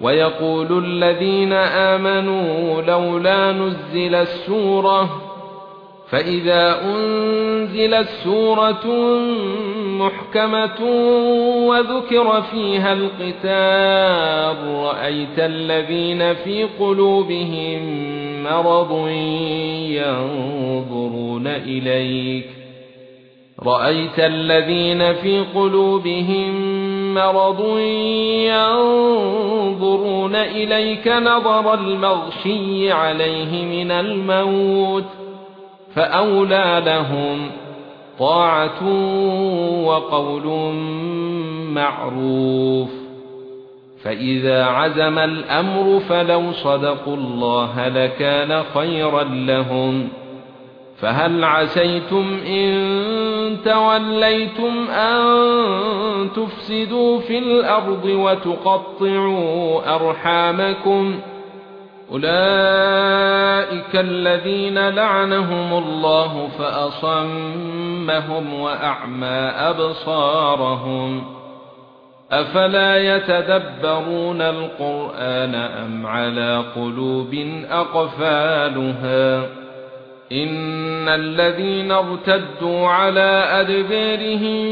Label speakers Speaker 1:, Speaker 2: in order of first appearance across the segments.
Speaker 1: ويقول الذين آمنوا لولا نزل السورة فإذا انزلت سوره محكمة وذكر فيها القتال رأيت الذين في قلوبهم مرض ينظرون إليك. رأيت الذين في قلوبهم مرض ينظرون إليك نظر المغشي عليه من الموت فأولى لهم طاعة وقول معروف فإذا عزم الأمر فلو صدقوا الله لكان خيرا لهم فهل عسيتم إن توليتم أن تفسدوا في الأرض وتقطعوا أرحامكم أولئك الذين لعنهم الله فأصمهم وأعمى أبصارهم أفلا يتدبرون القرآن أم على قلوب أقفالها ان الذين ارتدوا على ادبارهم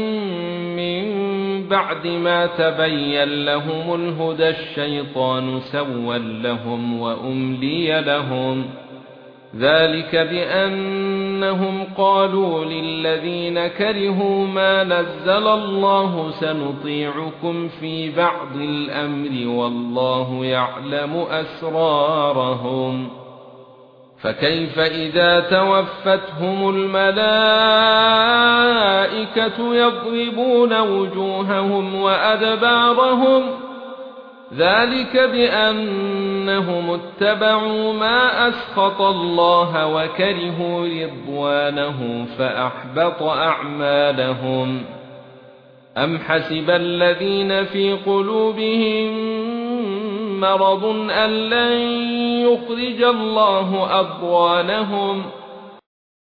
Speaker 1: من بعد ما تبين لهم الهدى الشيطان سوى لهم واملي لهم ذلك بانهم قالوا للذين كرهوا ما نزل الله سنطيعكم في بعض الامر والله يعلم اسرارهم فكيف إذا توفتهم الملائكة يضربون وجوههم وأدبارهم ذلك بأنهم اتبعوا ما أسخط الله وكرهوا رضوانه فأحبط أعمالهم أم حسب الذين في قلوبهم مرض أن لن يخرج الله أضوانهم